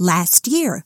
last year.